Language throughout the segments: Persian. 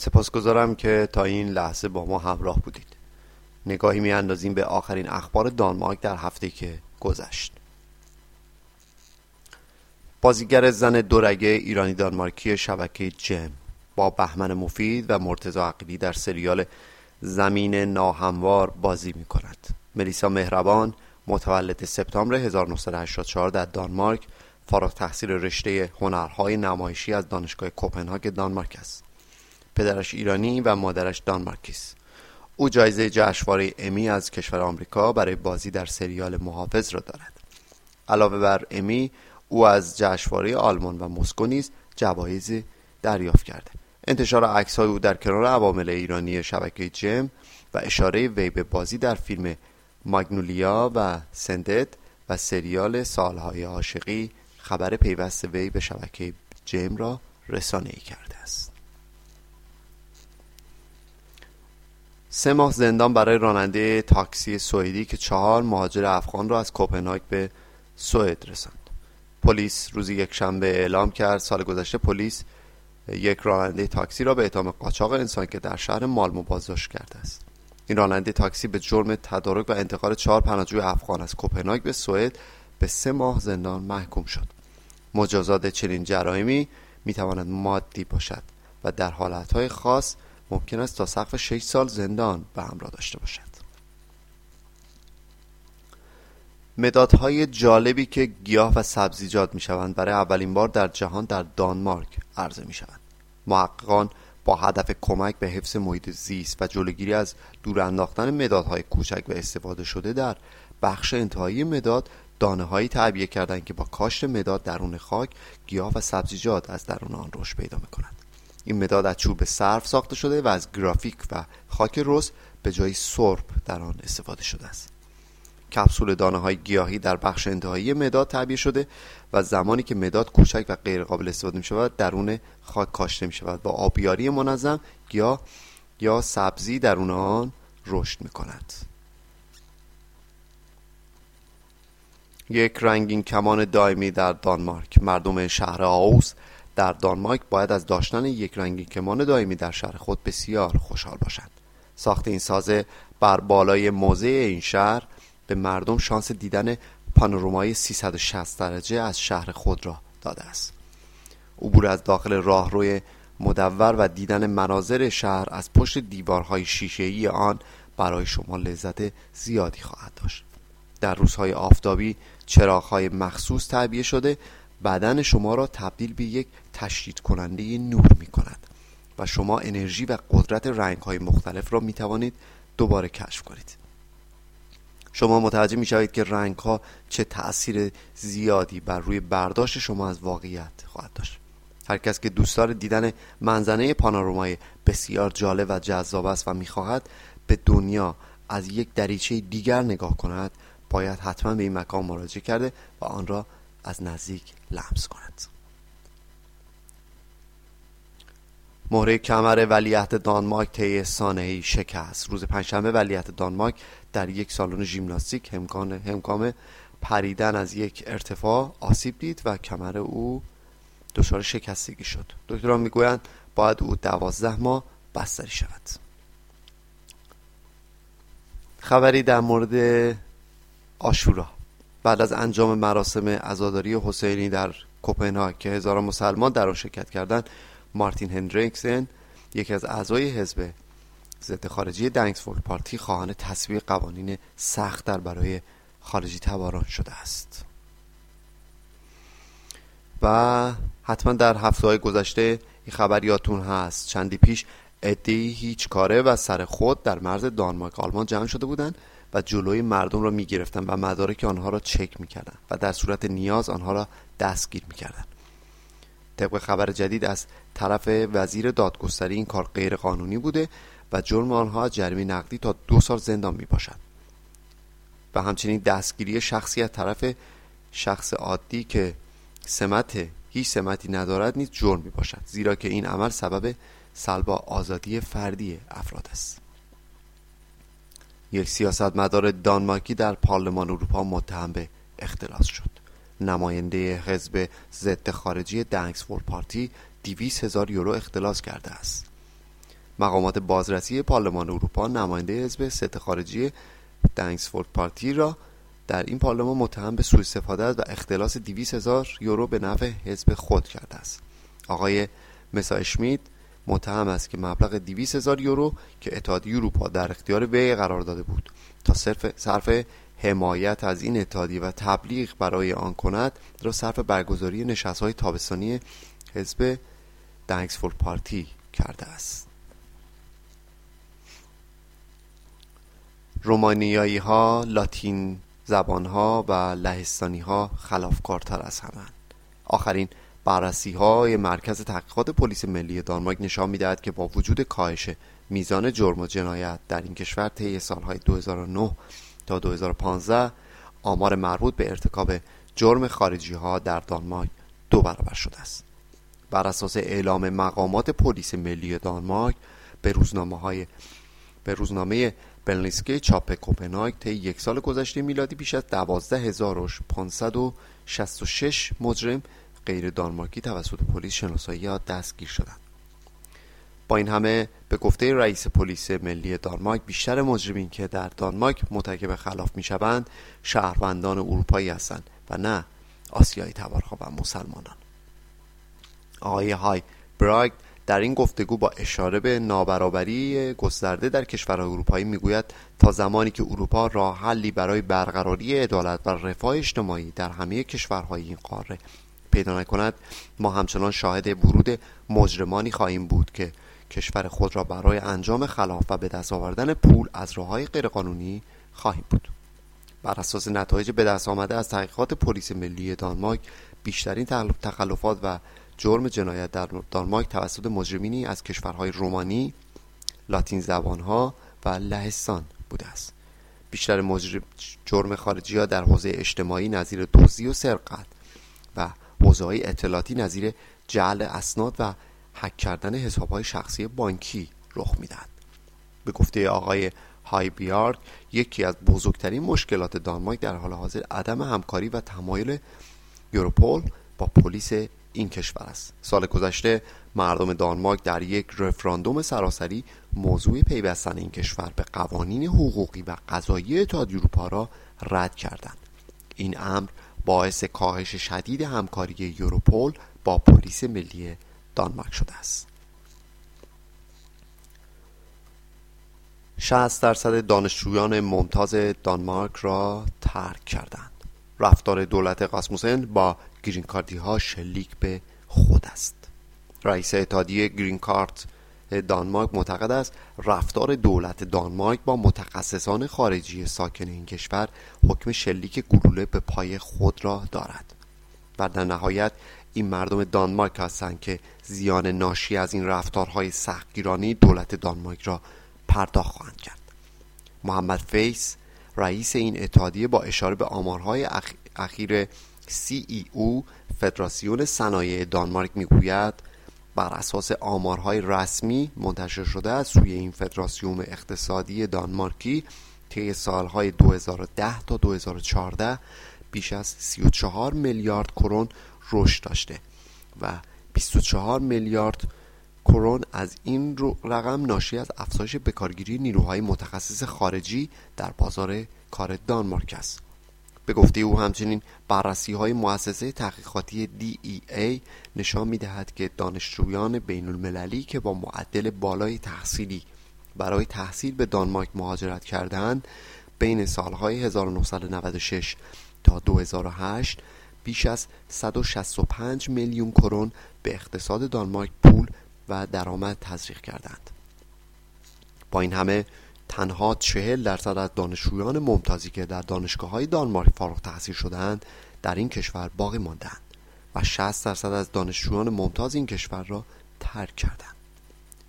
سپاسگزارم که تا این لحظه با ما همراه بودید. نگاهی می اندازیم به آخرین اخبار دانمارک در هفته که گذشت. بازیگر زن دورگه ایرانی دانمارکی شبکه جم با بهمن مفید و مرتزا عقیلی در سریال زمین ناهموار بازی می کند ملیسا مهربان متولد سپتامبر 1984 در دانمارک فارغ تحصیل رشته هنرهای نمایشی از دانشگاه کوپنهاگ دانمارک است. پدرش ایرانی و مادرش دانمارکی است او جایزه جشنواره امی از کشور آمریکا برای بازی در سریال محافظ را دارد. علاوه بر امی او از جشنواره آلمان و مسکو نیز جوایزی دریافت کرده. انتشار عکس های او در کنار عوامل ایرانی شبکه جم و اشاره وی به بازی در فیلم ماگنولیا و سندت و سریال سالهای عاشقی خبر پیوست وی به شبکه جم را رسانه ای کرده است. سه ماه زندان برای راننده تاکسی سوئدی که چهار مهاجر افغان را از کوپنهاگ به سوئد رساند. پلیس روز یک شنبه اعلام کرد سال گذشته پلیس یک راننده تاکسی را به اتهام قاچاق انسان که در شهر مالمو بازداشت کرده است. این راننده تاکسی به جرم تدارک و انتقال چهار پناهجوی افغان از کوپنهاگ به سوئد به سه ماه زندان محکوم شد. مجازات چنین جرایمی می‌تواند مادی باشد و در حالتهای خاص ممکن است تا سقف 6 سال زندان به همراه داشته باشد. مدادهای جالبی که گیاه و سبزیجات می شوند برای اولین بار در جهان در دانمارک عرضه می شوند محققان با هدف کمک به حفظ محیط زیست و جلوگیری از دور انداختن مدادهای کوچک و استفاده شده در بخش انتهایی مداد دانه هایی تعبیه کردند که با کاشت مداد درون خاک گیاه و سبزیجات از درون آن رشد پیدا می کنند این مداد از چوب صرف ساخته شده و از گرافیک و خاک رس به جای سرب در آن استفاده شده است. کپسول دانه های گیاهی در بخش انتهایی مداد تعبیه شده و زمانی که مداد کوچک و غیر قابل استفاده می شود درون خاک کاشته می شود با آبیاری منظم گیاه یا سبزی درون آن رشد می کند یک رنگین کمان دائمی در دانمارک. مردم شهر آوس در دانمارک باید از داشتن یک رنگین کمان دائمی در شهر خود بسیار خوشحال باشند ساخت این سازه بر بالای موضع این شهر به مردم شانس دیدن پانورامای 360 درجه از شهر خود را داده است. عبور از داخل راهروی مدور و دیدن مناظر شهر از پشت دیوارهای شیشه‌ای آن برای شما لذت زیادی خواهد داشت. در روزهای آفتابی چراغهای مخصوص تعبیه شده بدن شما را تبدیل به یک تشدید کننده نور می کند و شما انرژی و قدرت رنگ های مختلف را می توانید دوباره کشف کنید. شما متوجه می شوید که رنگ ها چه تأثیر زیادی بر روی برداشت شما از واقعیت خواهد داشت. هر کس که دوستدار دیدن منظنه پانورامای بسیار جالب و جذاب است و می‌خواهد به دنیا از یک دریچه دیگر نگاه کند باید حتما به این مکان مراجعه کرده و آن را از نزدیک لمس کند. مهره کمر ولیعهد دانمارک طی سانحه‌ای شکست. روز پنجشنبه ولیعهد دانمارک در یک سالن ژیمناستیک همکان همکام پریدن از یک ارتفاع آسیب دید و کمر او دچار شکستگی شد. دکتران می‌گویند باید او دوازده ماه بستری شود. خبری در مورد آشورا. بعد از انجام مراسم عزاداری حسینی در کوپنهاگ که هزاران مسلمان در آن شرکت کردند مارتین هندریکسن یکی از اعضای حزب ضد خارجی دنگسفورد پارتی خواهان تصویب قوانین سخت در برای خارجی تباران شده است. و حتما در هفته های گذشته این خبر یادتون هست. چندی پیش ادهی هیچ کاره و سر خود در مرز دانمارک آلمان جمع شده بودند. و جلوی مردم را می گرفتن و مدارک آنها را چک می کردن و در صورت نیاز آنها را دستگیر می کردن. طبق خبر جدید از طرف وزیر دادگستری این کار غیر قانونی بوده و جرم آنها جریمه نقدی تا دو سال زندان می باشد و همچنین دستگیری شخصی از طرف شخص عادی که سمت هیچ سمتی ندارد نیز جرم می باشد زیرا که این عمل سبب سلب آزادی فردی افراد است یک سیاستمدار دانمارکی در پارلمان اروپا متهم به اختلاس شد. نماینده حزب ضد خارجی دنگسفورد پارتی دیویس هزار یورو اختلاس کرده است. مقامات بازرسی پارلمان اروپا نماینده حزب ست خارجی دنگسفورد پارتی را در این پارلمان متهم به سوء استفاده و اختلاس 200 هزار یورو به نفع حزب خود کرده است. آقای مسا اشمید متهم است که مبلغ 200 هزار یورو که اتحادیه اروپا در اختیار وی قرار داده بود. تا صرف صرف حمایت از این اتحادیه و تبلیغ برای آن کند را صرف برگزاری نشست های تابستانی حزب دنگسفورد پارتی کرده است. رومانیایی ها لاتین زبان ها و لهستانی ها خلافکارتر از همه آخرین بررسی های مرکز تحقیقات پلیس ملی دانمارک نشان می‌دهد که با وجود کاهش میزان جرم و جنایت در این کشور طی سالهای 2009 تا 2015 آمار مربوط به ارتکاب جرم خارجی ها در دانمارک دو برابر شده است. بر اساس اعلام مقامات پلیس ملی دانمارک به روزنامه های به روزنامه بلنیسکی چاپ کوپنهاگ طی یک سال گذشته میلادی بیش از 12566 مجرم غیر دانمارکی توسط پلیس شناسایی یا دستگیر شدند. با این همه به گفته رئیس پلیس ملی دانمارک بیشتر مجرمین که در دانمارک مرتکب خلاف می‌شوند شهروندان اروپایی هستند و نه آسیایی تبارها و مسلمانان. آقای های براگ در این گفتگو با اشاره به نابرابری گسترده در کشورهای اروپایی می‌گوید تا زمانی که اروپا راه حلی برای برقراری عدالت و رفاه اجتماعی در همه کشورهای این قاره پیدا نکند ما همچنان شاهد ورود مجرمانی خواهیم بود که کشور خود را برای انجام خلاف و به دست آوردن پول از راههای غیرقانونی خواهیم بود بر اساس نتایج به دست آمده از تحقیقات پلیس ملی دانمارک بیشترین تخلفات و جرم جنایت در دانمارک توسط مجرمینی از کشورهای رومانی، لاتین زبانها و لهستان بوده است. بیشتر مجرم جرم خارجی ها در حوزه اجتماعی نظیر دزدی و سرقت و حوزه های اطلاعاتی نظیر جعل اسناد و حک کردن حساب های شخصی بانکی رخ می‌دهد. به گفته آقای های بیارد یکی از بزرگترین مشکلات دانمارک در حال حاضر عدم همکاری و تمایل یوروپول با پلیس این کشور است سال گذشته مردم دانمارک در یک رفراندوم سراسری موضوع پیوستن این کشور به قوانین حقوقی و قضایی اتحادیه اروپا را رد کردند این امر باعث کاهش شدید همکاری یوروپول با پلیس ملی دانمارک شده است. 60 درصد دانشجویان ممتاز دانمارک را ترک کردند. رفتار دولت قاسموسن با گرین کارتی ها شلیک به خود است. رئیس اتحادیه گرین کارت دانمارک معتقد است رفتار دولت دانمارک با متخصصان خارجی ساکن این کشور حکم شلیک گلوله به پای خود را دارد. و در نهایت این مردم دانمارک هستند که زیان ناشی از این رفتارهای سختگیرانه‌ی دولت دانمارک را پرداخت خواهند کرد. محمد فیس رئیس این اتحادیه با اشاره به آمارهای اخیر CEO فدراسیون صنایع دانمارک می‌گوید بر اساس آمارهای رسمی منتشر شده از سوی این فدراسیون اقتصادی دانمارکی طی سالهای 2010 تا 2014 بیش از 34 میلیارد کرون رشد داشته و 24 میلیارد کرون از این رقم ناشی از افزایش بکارگیری نیروهای متخصص خارجی در بازار کار دانمارک است. به گفته او همچنین بررسی های مؤسسه تحقیقاتی DEA نشان می دهد که دانشجویان بین المللی که با معدل بالای تحصیلی برای تحصیل به دانمارک مهاجرت کردند بین سالهای 1996 تا 2008 بیش از 165 میلیون کرون به اقتصاد دانمارک پول و درآمد تزریق کردند با این همه تنها چهل درصد از دانشجویان ممتازی که در دانشگاه های دانمارک فارغ تحصیل شدند در این کشور باقی ماندند و 60 درصد از دانشجویان ممتاز این کشور را ترک کردند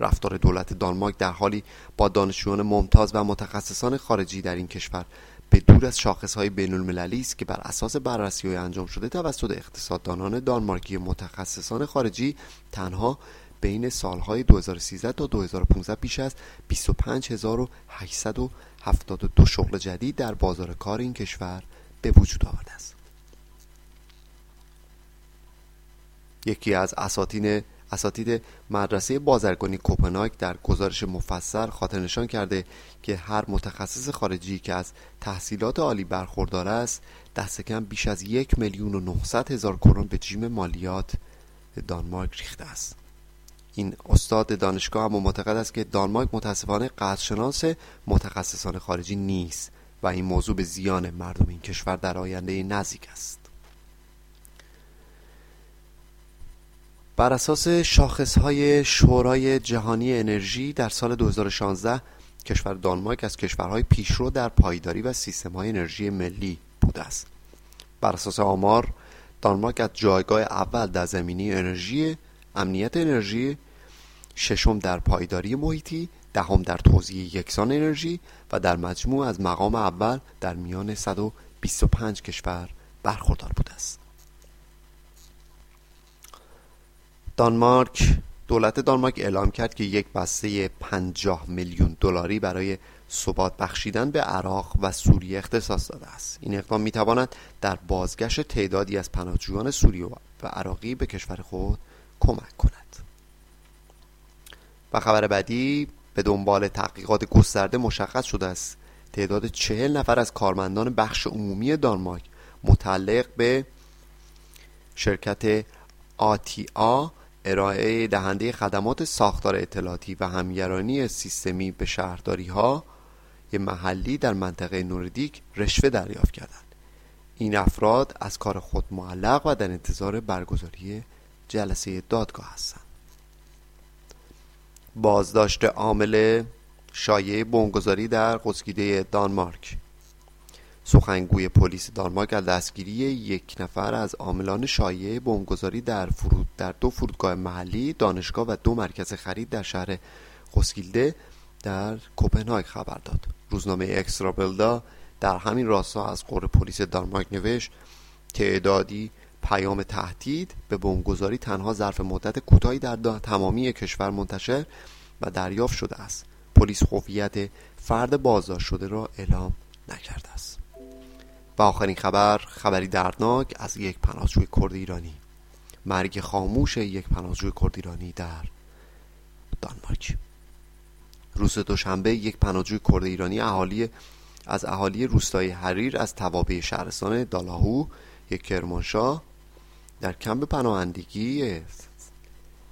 رفتار دولت دانمارک در حالی با دانشجویان ممتاز و متخصصان خارجی در این کشور به دور از های بین المللی است که بر اساس بررسی های انجام شده توسط اقتصاددانان دانمارکی متخصصان خارجی تنها بین سالهای 2013 تا 2015 بیش از 25872 شغل جدید در بازار کار این کشور به وجود آورده است. یکی از اساتین اساتید مدرسه بازرگانی کوپنهاگ در گزارش مفصل خاطر نشان کرده که هر متخصص خارجی که از تحصیلات عالی برخوردار است دست کم بیش از یک میلیون و هزار کرون به جیم مالیات دانمارک ریخته است. این استاد دانشگاه هم معتقد است که دانمارک متاسفانه قدرشناس متخصصان خارجی نیست و این موضوع به زیان مردم این کشور در آینده نزدیک است. بر اساس های شورای جهانی انرژی در سال 2016 کشور دانمارک از کشورهای پیشرو در پایداری و های انرژی ملی بوده است. بر اساس آمار دانمارک از جایگاه اول در زمینی انرژی امنیت انرژی ششم در پایداری محیطی دهم در توزیع یکسان انرژی و در مجموع از مقام اول در میان 125 کشور برخوردار بوده است. دانمارک دولت دانمارک اعلام کرد که یک بسته 50 میلیون دلاری برای ثبات بخشیدن به عراق و سوریه اختصاص داده است. این اقدام می‌تواند در بازگشت تعدادی از پناهجویان سوریه و عراقی به کشور خود کمک کند. خبر بعدی به دنبال تحقیقات گسترده مشخص شده است. تعداد چهل نفر از کارمندان بخش عمومی دانمارک متعلق به شرکت آ ارائه دهنده خدمات ساختار اطلاعاتی و همگرانی سیستمی به شهرداری ها محلی در منطقه نوردیک رشوه دریافت کردند. این افراد از کار خود معلق و در انتظار برگزاری جلسه دادگاه هستند. بازداشت عامل شایع بمبگذاری در قسکیده دانمارک. سخنگوی پلیس دانمارک از دستگیری یک نفر از عاملان شایع بمبگذاری در فرود در دو فرودگاه محلی دانشگاه و دو مرکز خرید در شهر قسکیلده در کوپنهاگ خبر داد. روزنامه اکسترا در همین راستا از قور پلیس دانمارک نوشت تعدادی پیام تهدید به بمبگذاری تنها ظرف مدت کوتاهی در تمامی کشور منتشر و دریافت شده است. پلیس هویت فرد بازداشت شده را اعلام نکرده است. و آخرین خبر خبری دردناک از یک پناهجوی کرد ایرانی. مرگ خاموش یک پناهجوی کرد ایرانی در دانمارک. روز دوشنبه یک پناهجوی کرد ایرانی اهالی از اهالی روستای حریر از توابع شهرستان دالاهو یک کرمانشاه در کمپ پناهندگی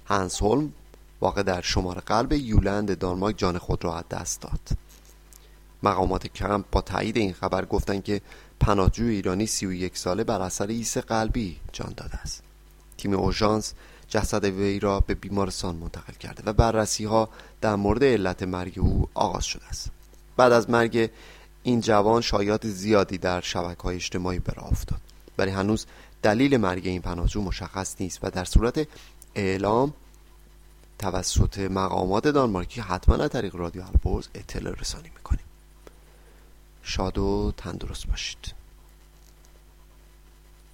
هنسهولم واقع در شمار قلب یولند دانمارک جان خود را از دست داد. مقامات کمپ با تایید این خبر گفتند که پناهجوی ایرانی سی و یک ساله بر اثر ایس قلبی جان داده است. تیم اوژانس جسد وی را به بیمارستان منتقل کرده و بررسی ها در مورد علت مرگ او آغاز شده است. بعد از مرگ این جوان شایعات زیادی در شبکه های اجتماعی به افتاد. ولی هنوز دلیل مرگ این پناهجو مشخص نیست و در صورت اعلام توسط مقامات دانمارکی حتما از طریق رادیو البرز اطلاع رسانی می‌کنیم. شاد و تندرست باشید.